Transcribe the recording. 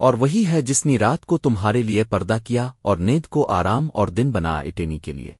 اور وہی ہے جس نے رات کو تمہارے لیے پردہ کیا اور نیند کو آرام اور دن بنا اٹینی کے لیے۔